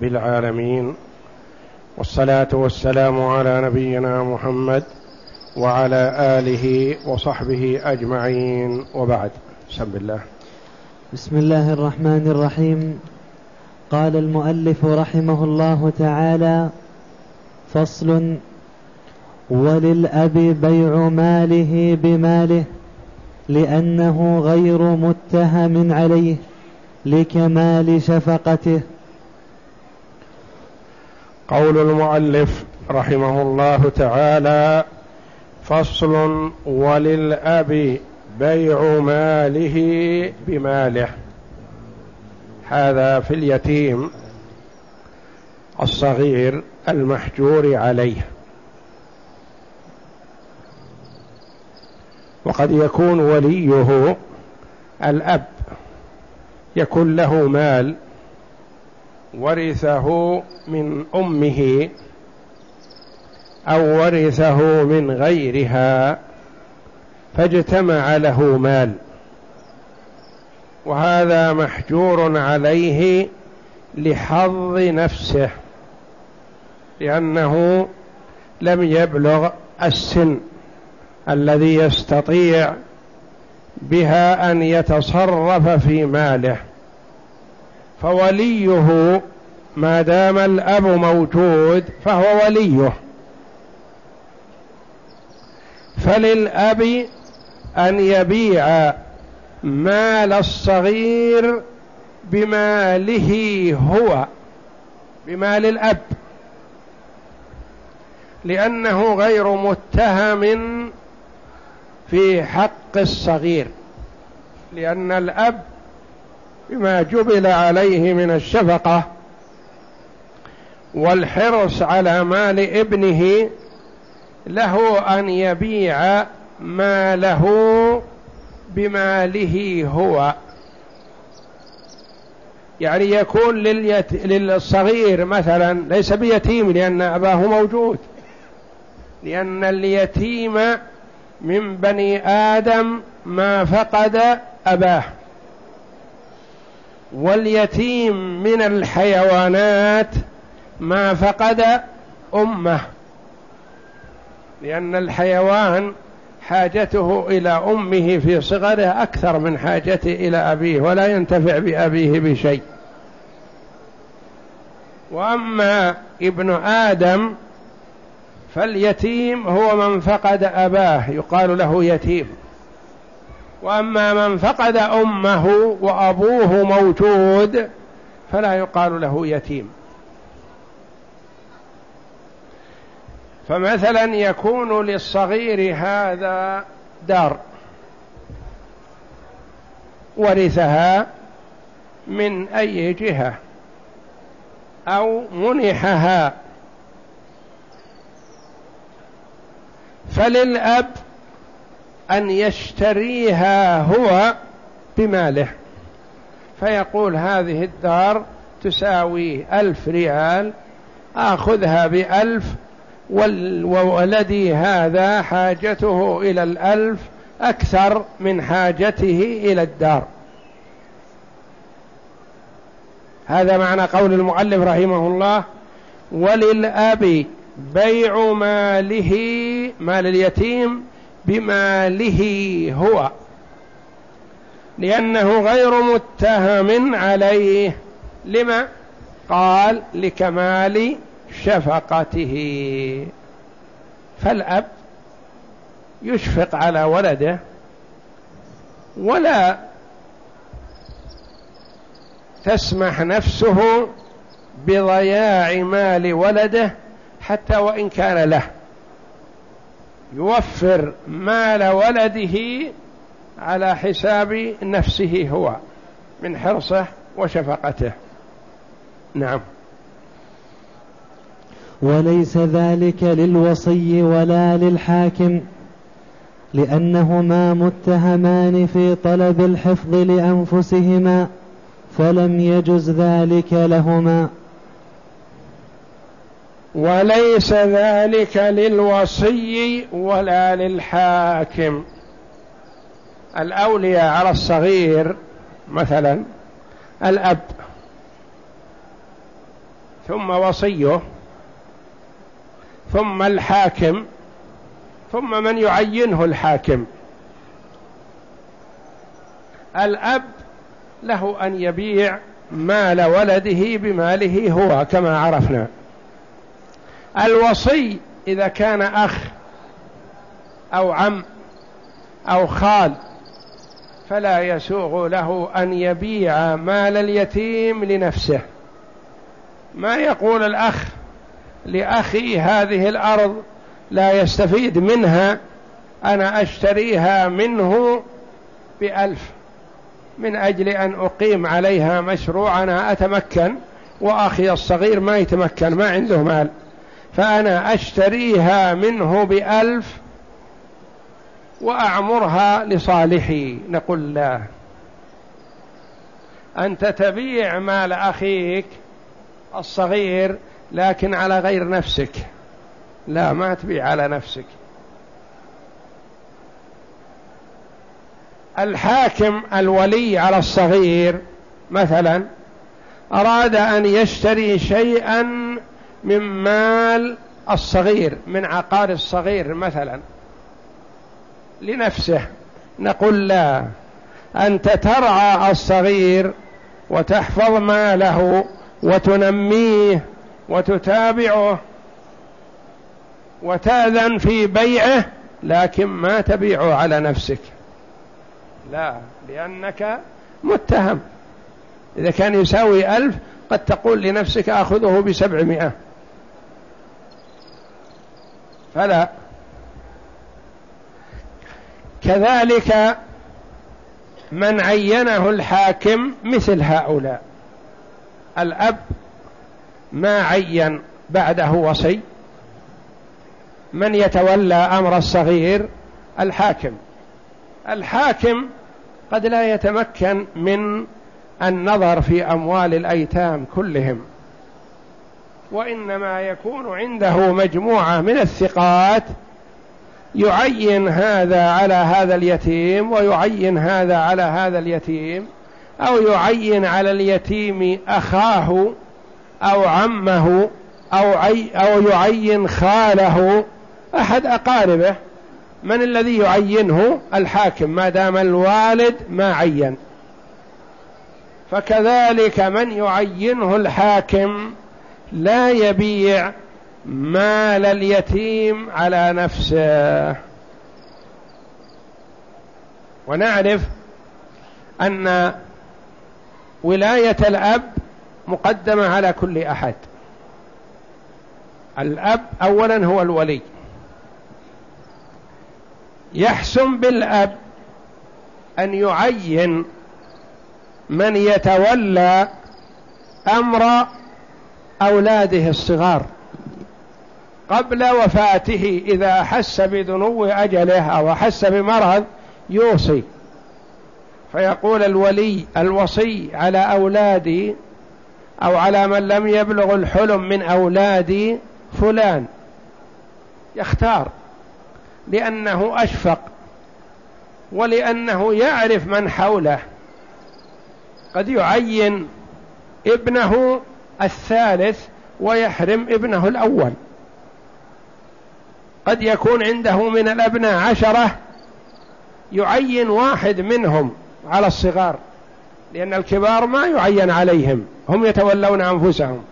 رب العالمين والصلاة والسلام على نبينا محمد وعلى آله وصحبه أجمعين. وبعد بسم الله. بسم الله الرحمن الرحيم. قال المؤلف رحمه الله تعالى فصل وللأب بيع ماله بماله لأنه غير متهم عليه لكمال شفقته. قول المؤلف رحمه الله تعالى فصل وللأب بيع ماله بماله. هذا في اليتيم الصغير المحجور عليه. وقد يكون وليه الأب يكون له مال ورثه من أمه أو ورثه من غيرها فاجتمع له مال. وهذا محجور عليه لحظ نفسه لأنه لم يبلغ السن الذي يستطيع بها أن يتصرف في ماله. فوليه ما دام الأب موجود فهو وليه. فللأب أن يبيع مال الصغير بماله هو بمال الأب. لأنه غير متهم في حق الصغير لأن الأب بما جبل عليه من الشفقة والحرص على مال ابنه له أن يبيع ماله بماله هو. يعني يكون لليت... للصغير مثلا ليس بيتيم لأن أباه موجود. لأن اليتيم من بني آدم ما فقد أباه. واليتيم من الحيوانات ما فقد أمه لأن الحيوان حاجته إلى أمه في صغره أكثر من حاجته إلى أبيه ولا ينتفع بأبيه بشيء. وأما ابن آدم فاليتيم هو من فقد أباه يقال له يتيم. وأما من فقد أمه وأبوه موجود فلا يقال له يتيم. فمثلا يكون للصغير هذا دار ورثها من أي جهة؟ أو منحها. فللأب أن يشتريها هو بماله. فيقول هذه الدار تساوي ألف ريال آخذها بألف وولدي هذا حاجته إلى الألف أكثر من حاجته إلى الدار. هذا معنى قول المؤلف رحمه الله وللأب بيع ماله مال اليتيم بماله هو لأنه غير متهم عليه. لما؟ قال لكمال شفقته. فالأب يشفق على ولده ولا تسمح نفسه بضياع مال ولده حتى وإن كان له. يوفر مال ولده على حساب نفسه هو من حرصه وشفقته. نعم. وليس ذلك للوصي ولا للحاكم لأنهما متهمان في طلب الحفظ لأنفسهما فلم يجز ذلك لهما. وليس ذلك للوصي ولا للحاكم. الأولياء على الصغير مثلا الأب ثم وصيه ثم الحاكم ثم من يعينه الحاكم. الأب له أن يبيع مال ولده بماله هو كما عرفنا. الوصي إذا كان أخ أو عم أو خال فلا يسوغ له أن يبيع مال اليتيم لنفسه. ما يقول الأخ لأخي هذه الأرض لا يستفيد منها أنا أشتريها منه بألف من أجل أن أقيم عليها مشروع أنا أتمكن وأخي الصغير ما يتمكن ما عنده مال. فأنا أشتريها منه بألف وأعمرها لصالحي. نقول لا. أنت تبيع مال أخيك الصغير لكن على غير نفسك. لا ما تبيع على نفسك. الحاكم الولي على الصغير مثلا أراد أن يشتري شيئا من مال الصغير من عقار الصغير مثلا. لنفسه. نقول لا أنت ترعى الصغير وتحفظ ماله وتنميه وتتابعه وتأذن في بيعه لكن ما تبيعه على نفسك. لا لأنك متهم. إذا كان يساوي ألف قد تقول لنفسك أخذه بسبعمائة. فلا. كذلك من عينه الحاكم مثل هؤلاء. الأب ما عين بعده وصي. من يتولى أمر الصغير؟ الحاكم. الحاكم قد لا يتمكن من النظر في أموال الأيتام كلهم. وإنما يكون عنده مجموعة من الثقات يعين هذا على هذا اليتيم ويعين هذا على هذا اليتيم أو يعين على اليتيم أخاه أو عمه أو, عي أو يعين خاله. أحد أقاربه من الذي يعينه؟ الحاكم. ما دام الوالد ما عين. فكذلك من يعينه الحاكم لا يبيع مال اليتيم على نفسه. ونعرف أن ولاية الأب مقدمة على كل أحد. الأب أولا هو الولي. يحسن بالأب أن يعين من يتولى أمر أولاده الصغار قبل وفاته إذا أحس بدنو أجله أو أحس بمرض يوصي. فيقول الولي الوصي على أولادي أو على من لم يبلغ الحلم من أولادي فلان. يختار لأنه أشفق ولأنه يعرف من حوله. قد يعين ابنه الثالث ويحرم ابنه الأول. قد يكون عنده من الأبناء عشرة يعين واحد منهم على الصغار لأن الكبار ما يعين عليهم هم يتولون أنفسهم.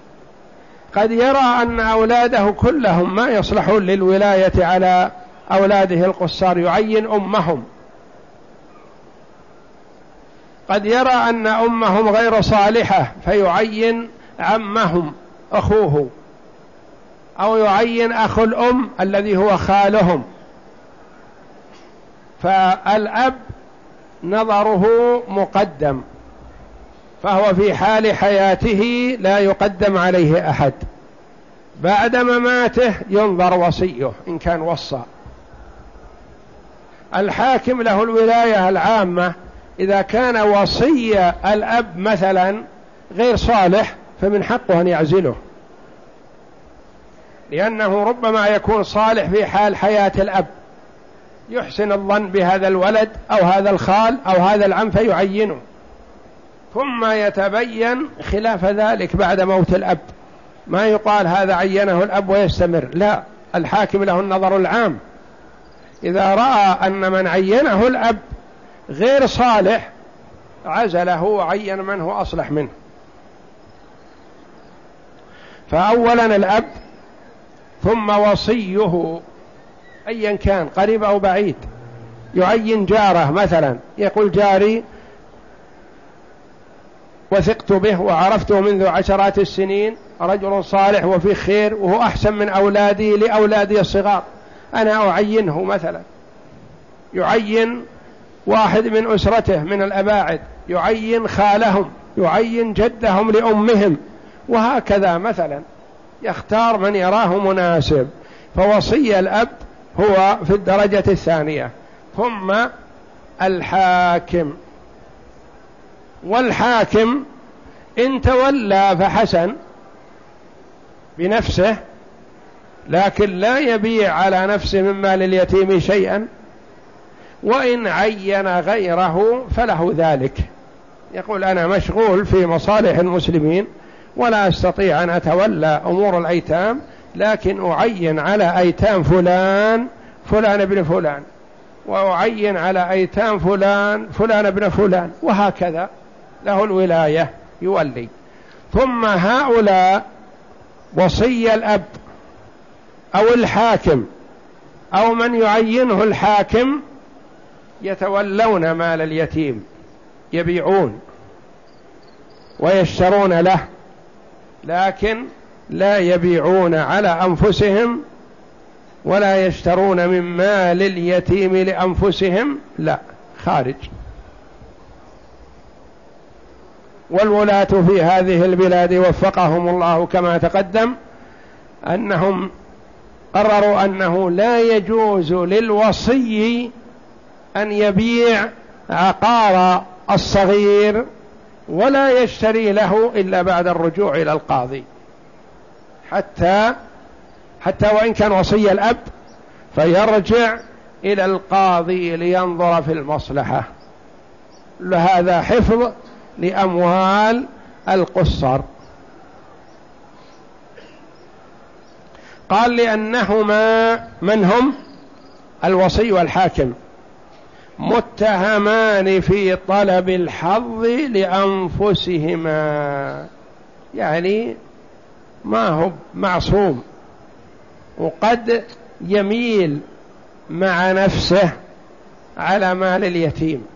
قد يرى أن أولاده كلهم ما يصلحون للولاية على أولاده القصار يعين أمهم. قد يرى أن أمهم غير صالحة فيعين عمهم أخوه أو يعين أخو الأم الذي هو خالهم. فالأب نظره مقدم فهو في حال حياته لا يقدم عليه أحد. بعد مماته ينظر وصيه إن كان وصى. الحاكم له الولاية العامة إذا كان وصي الأب مثلا غير صالح فمن حقه أن يعزله. لأنه ربما يكون صالح في حال حياة الأب. يحسن الظن بهذا الولد أو هذا الخال أو هذا العم فيعينه. ثم يتبين خلاف ذلك بعد موت الأب. ما يقال هذا عينه الأب ويستمر. لا الحاكم له النظر العام. إذا رأى أن من عينه الأب غير صالح عزله وعين من هو أصلح منه. فأولا الأب ثم وصيه أيا كان قريب أو بعيد. يعين جاره مثلا يقول جاري وثقت به وعرفته منذ عشرات السنين رجل صالح وفي خير وهو أحسن من أولادي لأولادي الصغار. أنا أعينه مثلا. يعين واحد من أسرته من الأباعد. يعين خالهم يعين جدهم لأمهم. وهكذا مثلا يختار من يراه مناسب فوصي الأب هو في الدرجة الثانية ثم الحاكم. والحاكم إن تولى فحسن بنفسه لكن لا يبيع على نفسه من مال اليتيم شيئا وإن عين غيره فله ذلك. يقول أنا مشغول في مصالح المسلمين ولا أستطيع أن أتولى أمور الأيتام لكن أعين على أيتام فلان فلان ابن فلان. وأعين على أيتام فلان فلان ابن فلان. وهكذا. له الولاية يولي. ثم هؤلاء وصي الأب أو الحاكم أو من يعينه الحاكم يتولون مال اليتيم يبيعون ويشترون له. لكن لا يبيعون على أنفسهم ولا يشترون من مال اليتيم لأنفسهم لا خارج. والولاة في هذه البلاد وفقهم الله كما تقدم أنهم قرروا أنه لا يجوز للوصي أن يبيع عقار الصغير ولا يشتري له إلا بعد الرجوع إلى القاضي. حتى حتى وإن كان وصي الأب فيرجع إلى القاضي لينظر في المصلحة. لهذا حفظ لأموال القصر. قال لأنهما من هم؟ الوصي والحاكم. متهمان في طلب الحظ لأنفسهما. يعني ما هو معصوم وقد يميل مع نفسه على مال اليتيم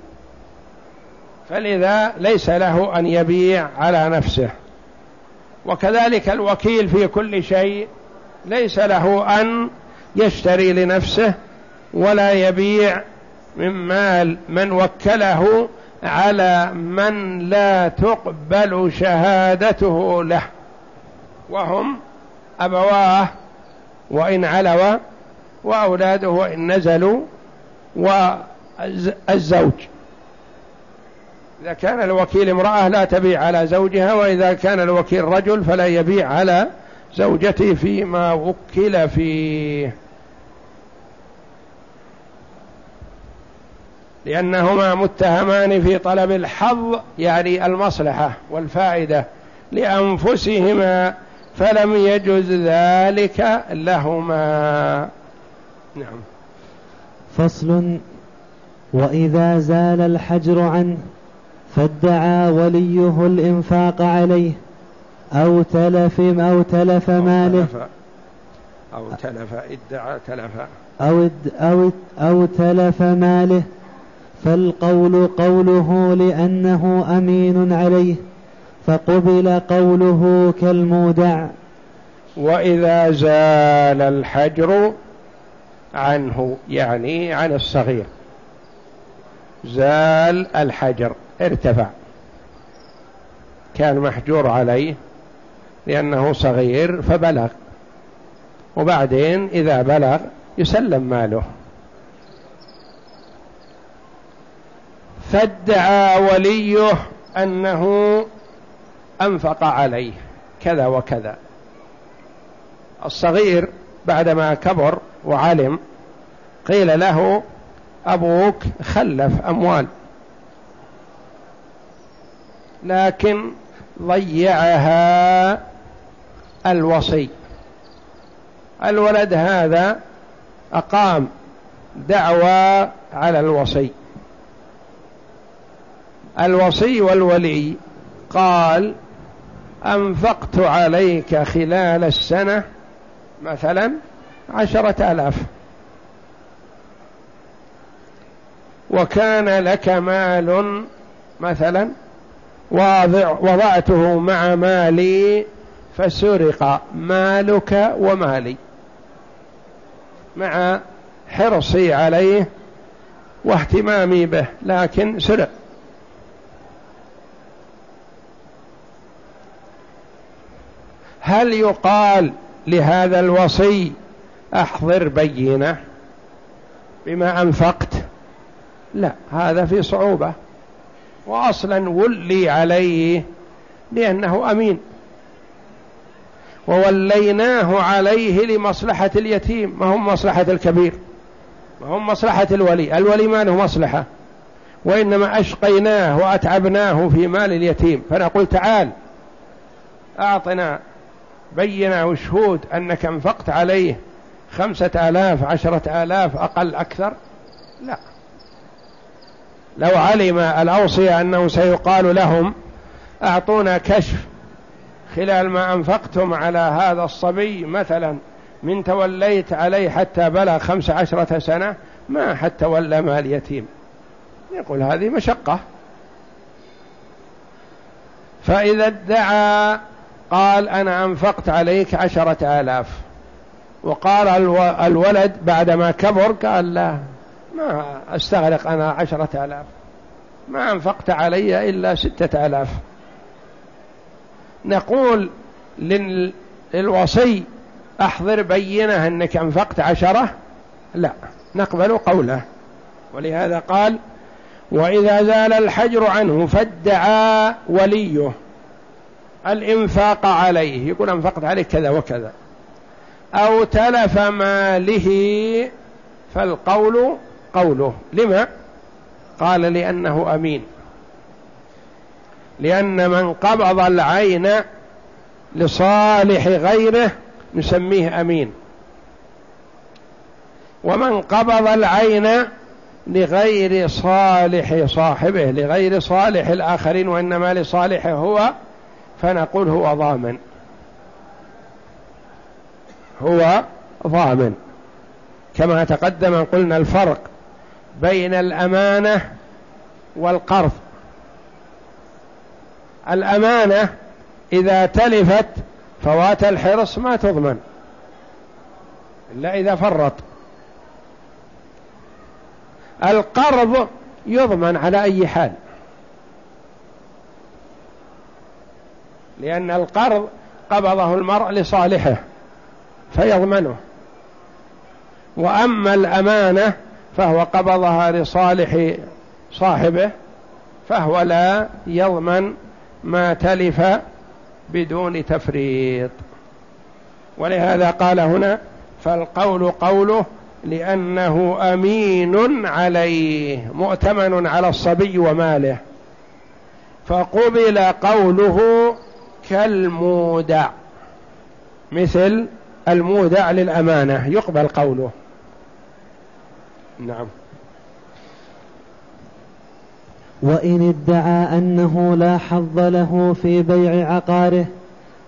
فلذا ليس له أن يبيع على نفسه. وكذلك الوكيل في كل شيء ليس له أن يشتري لنفسه ولا يبيع من مال من وكله على من لا تقبل شهادته له. وهم أبواه وإن علوا وأولاده وإن نزلوا والزوج. إذا كان الوكيل امرأة لا تبيع على زوجها وإذا كان الوكيل رجل فلا يبيع على زوجته فيما وكل فيه. لأنهما متهمان في طلب الحظ يعني المصلحة والفائدة لأنفسهما فلم يجز ذلك لهما. نعم. فصل وإذا زال الحجر عنه فادعى وليه الإنفاق عليه أو تلف أو تلف ماله. أو تلف ادعى تلف. أو, أو, أو تلف ماله. فالقول قوله لأنه أمين عليه فقبل قوله كالمودع. وإذا زال الحجر عنه يعني عن الصغير زال الحجر ارتفع. كان محجور عليه لأنه صغير فبلغ. وبعدين إذا بلغ يسلم ماله. فادعى وليه أنه أنفق عليه كذا وكذا. الصغير بعدما كبر وعلم قيل له أبوك خلف أموال. لكن ضيعها الوصي. الولد هذا أقام دعوى على الوصي. الوصي والولي. قال أنفقت عليك خلال السنة مثلا عشرة آلاف. وكان لك مال مثلا واضع وضعته مع مالي فسرق مالك ومالي. مع حرصي عليه واهتمامي به لكن سرق. هل يقال لهذا الوصي أحضر بينة بما أنفقت؟ لا هذا في صعوبة. واصلا ولي عليه لأنه أمين. ووليناه عليه لمصلحة اليتيم. ما هم مصلحة الكبير؟ ما هم مصلحة الولي؟ الولي ما له مصلحة. وإنما أشقيناه وأتعبناه في مال اليتيم. فنقول تعال أعطنا بينا وشهود أنك انفقت عليه خمسة آلاف عشرة آلاف أقل أكثر؟ لا. لو علم الأوصية أنه سيقال لهم أعطونا كشف خلال ما أنفقتم على هذا الصبي مثلا من توليت عليه حتى بلغ خمس عشرة سنة ما حتى ولى مال يتيم. يقول هذه مشقة. فإذا ادعى قال أنا أنفقت عليك عشرة آلاف. وقال الولد بعدما كبر قال لا ما أستغرق أنا عشرة آلاف. ما أنفقت علي إلا ستة آلاف. نقول للوصي أحضر بينة أنك أنفقت عشرة؟ لا نقبل قوله. ولهذا قال وإذا زال الحجر عنه فادعى وليه. الإنفاق عليه. يقول أنفقت عليه كذا وكذا. أو تلف ماله فالقول قوله. لما؟ قال لأنه أمين. لأن من قبض العين لصالح غيره نسميه أمين. ومن قبض العين لغير صالح صاحبه لغير صالح الآخرين وإنما لصالحه هو فنقول هو ضامن. هو ضامن. كما تقدم قلنا الفرق بين الأمانة والقرض. الأمانة إذا تلفت فوات الحرص ما تضمن. إلا إذا فرط. القرض يضمن على أي حال. لأن القرض قبضه المرء لصالحه فيضمنه. وأما الأمانة فهو قبضها لصالح صاحبه فهو لا يضمن ما تلف بدون تفريط. ولهذا قال هنا فالقول قوله لأنه أمين عليه مؤتمن على الصبي وماله. فقبل قوله كالمودع. مثل المودع للأمانة يقبل قوله. نعم. وإن ادعى أنه لا حظ له في بيع عقاره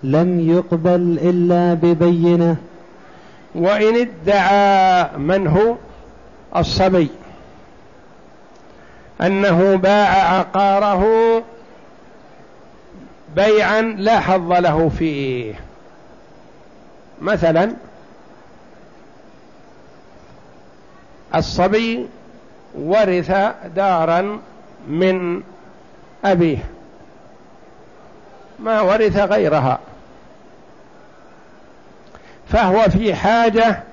لم يقبل إلا ببينة. وإن ادعى من هو؟ الصبي. أنه باع عقاره بيعا لا حظ له فيه. مثلا الصبي ورث دارا من أبيه. ما ورث غيرها. فهو في حاجة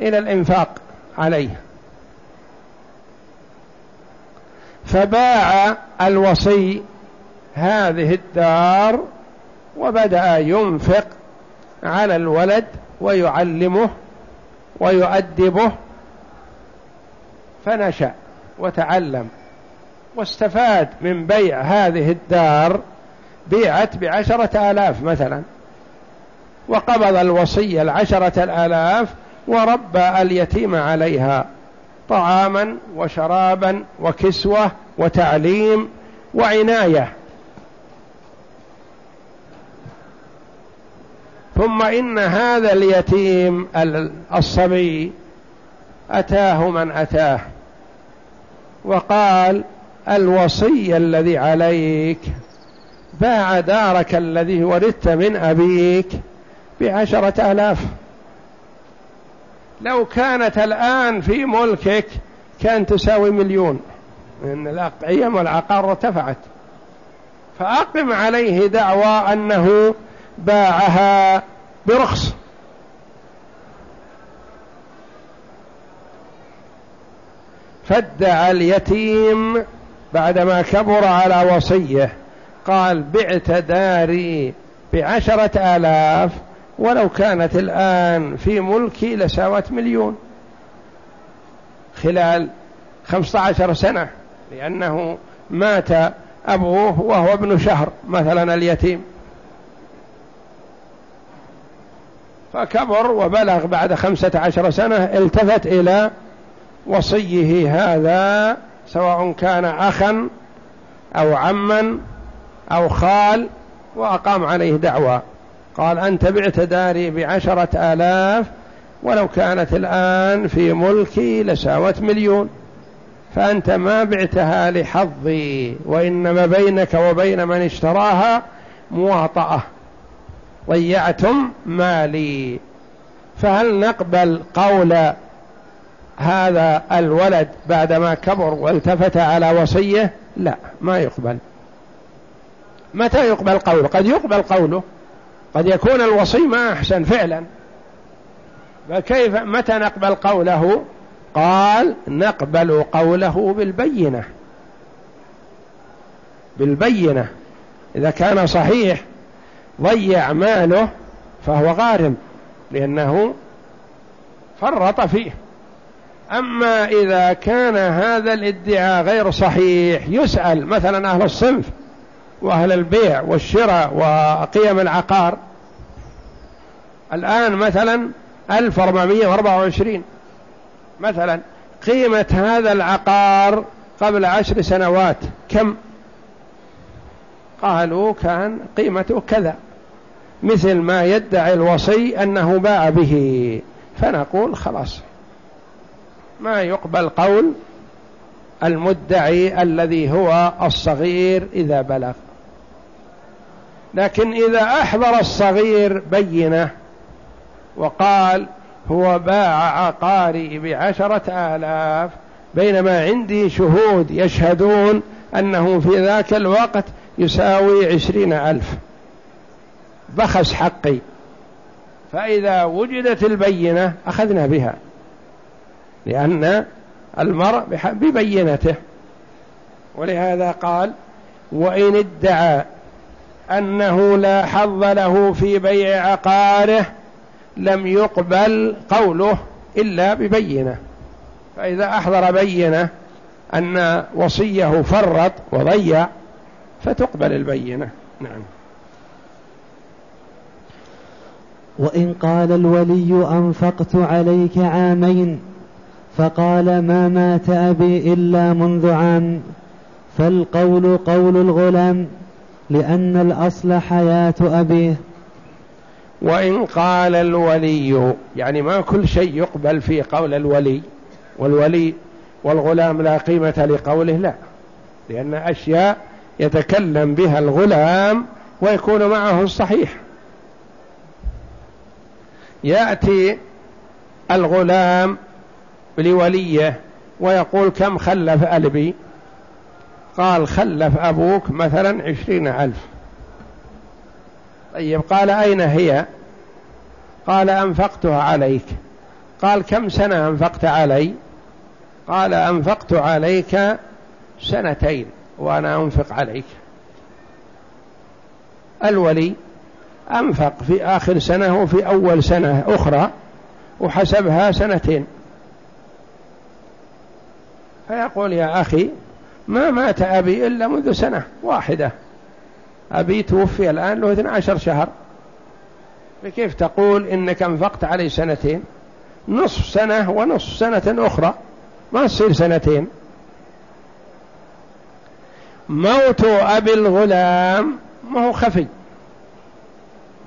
إلى الإنفاق عليه. فباع الوصي هذه الدار وبدأ ينفق على الولد ويعلمه ويؤدبه. فنشأ وتعلم واستفاد من بيع هذه الدار بيعت بعشرة آلاف مثلا. وقبض الوصي العشرة الآلاف وربى اليتيم عليها طعاما وشرابا وكسوة وتعليم وعناية. ثم إن هذا اليتيم الصبي أتاه من أتاه. وقال الوصي الذي عليك باع دارك الذي ورثت من أبيك بعشرة آلاف. لو كانت الآن في ملكك كان تساوي مليون. لأن أيام العقار ارتفعت. فأقم عليه دعوى أنه باعها برخص فادعى اليتيم بعدما كبر على وصية. قال بعت داري بعشرة آلاف ولو كانت الآن في ملكي لساوت مليون. خلال خمسة عشر سنة لأنه مات أبوه وهو ابن شهر مثلا اليتيم. فكبر وبلغ بعد خمسة عشر سنة التفت إلى وصيه هذا سواء كان أخا أو عما أو خال وأقام عليه دعوة. قال أنت بعت داري بعشرة آلاف ولو كانت الآن في ملكي لساوت مليون. فأنت ما بعتها لحظي وإنما بينك وبين من اشتراها مواطأة. ضيعتم مالي. فهل نقبل قول هذا الولد بعدما كبر والتفت على وصية؟ لا ما يقبل. متى يقبل قوله؟ قد يقبل قوله. قد يكون الوصي ما أحسن فعلا. فكيف متى نقبل قوله؟ قال نقبل قوله بالبينة. بالبينة. إذا كان صحيح ضيع ماله فهو غارم لأنه فرط فيه. أما إذا كان هذا الادعاء غير صحيح يسأل مثلا أهل الصنف وأهل البيع والشراء وقيم العقار. الآن مثلا 1424 مثلا قيمة هذا العقار قبل عشر سنوات كم؟ قالوا كان قيمته كذا. مثل ما يدعي الوصي أنه باع به. فنقول خلاص. ما يقبل قول المدعي الذي هو الصغير إذا بلغ. لكن إذا أحضر الصغير بينة وقال هو باع عقاري بعشرة آلاف بينما عندي شهود يشهدون أنه في ذاك الوقت يساوي عشرين ألف. بخس حقي. فإذا وجدت البينة أخذنا بها. لأن المرء ببينته. ولهذا قال وإن ادعى أنه لا حظ له في بيع عقاره لم يقبل قوله إلا ببينة. فإذا أحضر بينة أن وصيه فرط وضيع فتقبل البينة. نعم. وإن قال الولي أنفقت عليك عامين فقال ما مات أبي إلا منذ عام فالقول قول الغلام لأن الأصل حياة أبيه. وإن قال الولي يعني ما كل شيء يقبل في قول الولي والولي والغلام لا قيمة لقوله لا لأن أشياء يتكلم بها الغلام ويكون معه الصحيح يأتي الغلام لوليه ويقول كم خلف ألبي؟ قال خلف أبوك مثلا عشرين ألف. طيب قال أين هي؟ قال أنفقتها عليك. قال كم سنة أنفقت علي؟ قال أنفقت عليك سنتين وأنا أنفق عليك. الولي أنفق في آخر سنة وفي أول سنة أخرى وحسبها سنتين. فيقول يا أخي ما مات أبي إلا منذ سنة واحدة. أبي توفي الآن له 12 شهر. كيف تقول إنك أنفقت عليه سنتين؟ نصف سنة ونصف سنة أخرى. ما تصير سنتين. موت أبي الغلام ما هو خفي.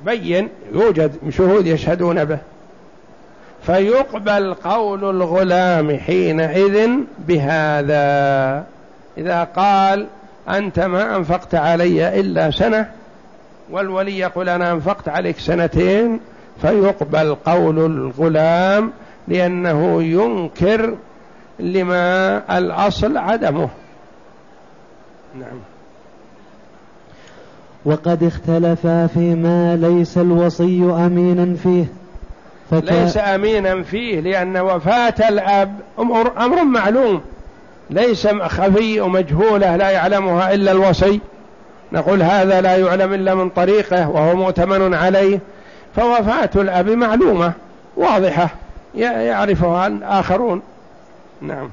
بين يوجد شهود يشهدون به. فيقبل قول الغلام حينئذ بهذا. إذا قال أنت ما أنفقت علي إلا سنة والولي يقول أنا أنفقت عليك سنتين فيقبل قول الغلام لأنه ينكر لما الأصل عدمه. نعم. وقد اختلفا فيما ليس الوصي أمينا فيه. فكا ليس أمينا فيه لأن وفاة الأب أمر, أمر معلوم. ليس خفي ومجهولة لا يعلمها إلا الوصي. نقول هذا لا يعلم إلا من طريقه وهو مؤتمن عليه. فوفاة الأب معلومة واضحة يعرفها الآخرون. نعم.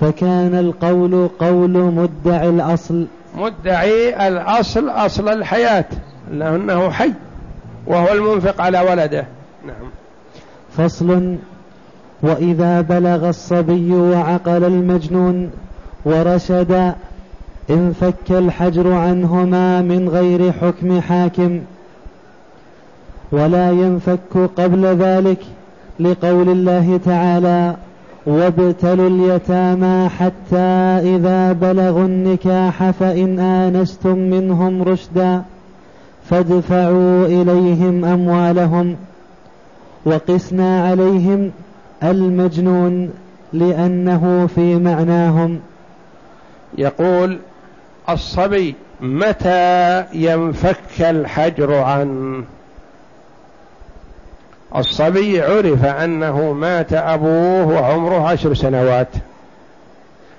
فكان القول قول مدعي الأصل. مدعي الأصل أصل الحياة لأنه حي وهو المنفق على ولده. نعم. فصل. وإذا بلغ الصبي وعقل المجنون ورشد انفك الحجر عنهما من غير حكم حاكم. ولا ينفك قبل ذلك لقول الله تعالى وابتلوا اليتامى حتى إذا بلغوا النكاح فإن آنستم منهم رشدا فادفعوا إليهم أموالهم وقسنا عليهم المجنون لأنه في معناهم. يقول الصبي متى ينفك الحجر عنه؟ الصبي عرف أنه مات أبوه وعمره عشر سنوات.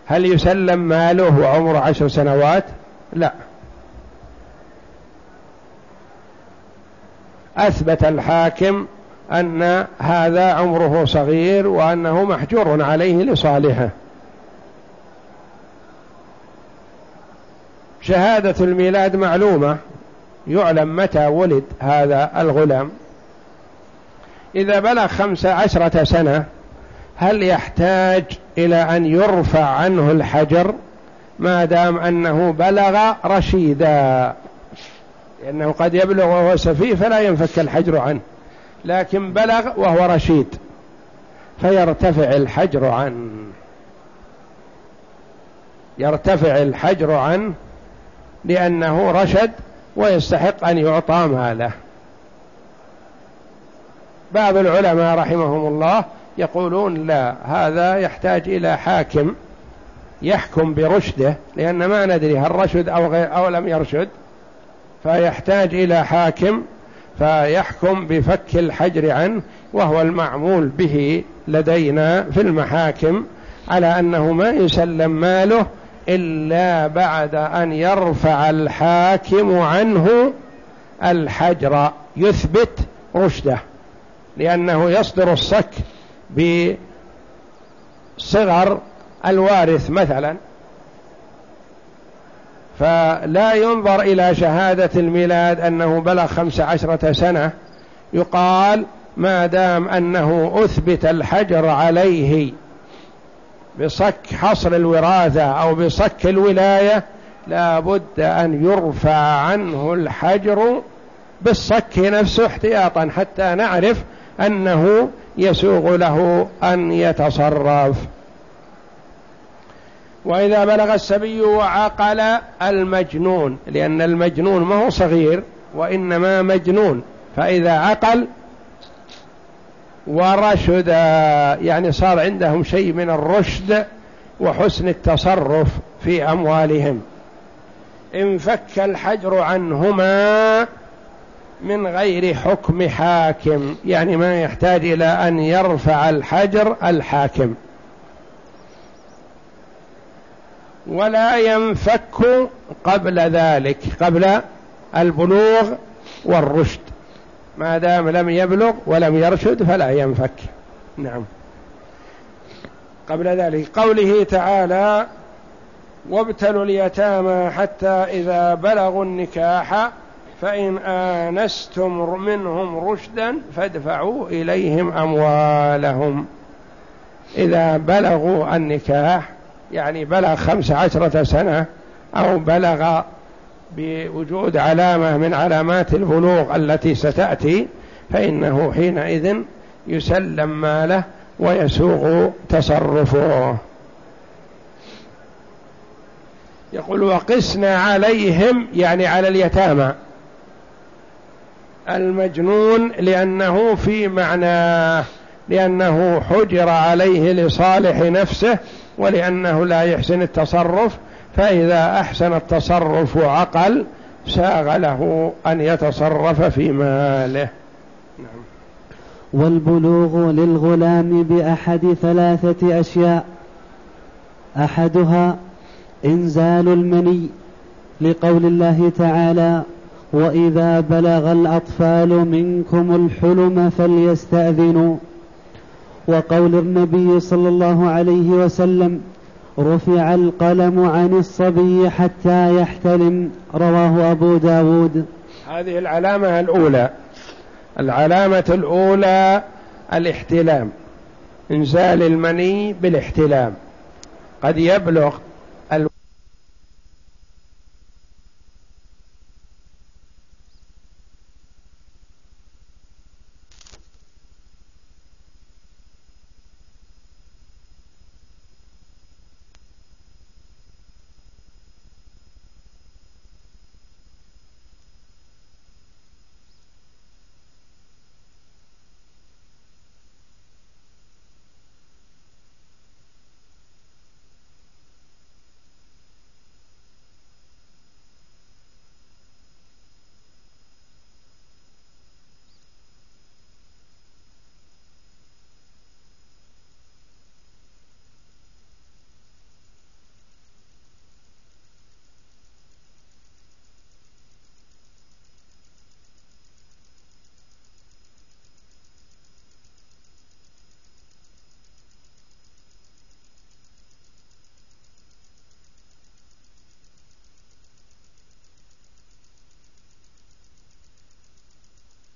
هل يسلم ماله وعمره عشر سنوات؟ لا. أثبت الحاكم أن هذا عمره صغير وأنه محجور عليه لصالحه. شهادة الميلاد معلومة. يعلم متى ولد هذا الغلام. إذا بلغ خمس عشرة سنة هل يحتاج إلى أن يرفع عنه الحجر؟ ما دام أنه بلغ رشيدا. لأنه قد يبلغ وهو سفيه فلا ينفك الحجر عنه. لكن بلغ وهو رشيد فيرتفع الحجر عنه. يرتفع الحجر عنه لأنه رشد ويستحق أن يعطى ماله. بعض العلماء رحمهم الله يقولون لا هذا يحتاج إلى حاكم يحكم برشده لأن ما ندري هل رشد أو, غير أو لم يرشد. فيحتاج إلى حاكم فيحكم بفك الحجر عنه وهو المعمول به لدينا في المحاكم على أنه ما يسلم ماله إلا بعد أن يرفع الحاكم عنه الحجر يثبت رشده. لأنه يصدر الصك بصغر الوارث مثلا. فلا ينظر إلى شهادة الميلاد أنه بلغ خمس عشرة سنة. يقال ما دام أنه أثبت الحجر عليه بصك حصر الوراثة أو بصك الولاية لا بد أن يرفع عنه الحجر بالصك نفسه احتياطا. حتى نعرف أنه يسوغ له أن يتصرف. وإذا بلغ السبي وعقل المجنون لأن المجنون ما هو صغير وإنما مجنون. فإذا عقل ورشد يعني صار عندهم شيء من الرشد وحسن التصرف في أموالهم. انفك الحجر عنهما من غير حكم حاكم. يعني ما يحتاج إلى أن يرفع الحجر الحاكم. ولا ينفك قبل ذلك قبل البلوغ والرشد. ما دام لم يبلغ ولم يرشد فلا ينفك. نعم. قبل ذلك قوله تعالى وابتلوا اليتامى حتى إذا بلغوا النكاح فإن آنستم منهم رشدا فادفعوا إليهم أموالهم. إذا بلغوا النكاح يعني بلغ خمس عشرة سنة أو بلغ بوجود علامة من علامات البلوغ التي ستأتي فإنه حينئذ يسلم ماله ويسوغ تصرفه. يقول وقسنا عليهم يعني على اليتامى. المجنون لأنه في معناه لأنه حجر عليه لصالح نفسه ولأنه لا يحسن التصرف فإذا أحسن التصرف وعقل ساغ له أن يتصرف في ماله. نعم. والبلوغ للغلام بأحد ثلاثة أشياء. أحدها إنزال المني لقول الله تعالى وإذا بلغ الأطفال منكم الحلم فليستأذنوا. وقول النبي صلى الله عليه وسلم رفع القلم عن الصبي حتى يحتلم. رواه أبو داود. هذه العلامة الأولى. العلامة الأولى الاحتلام. إنزال المني بالاحتلام. قد يبلغ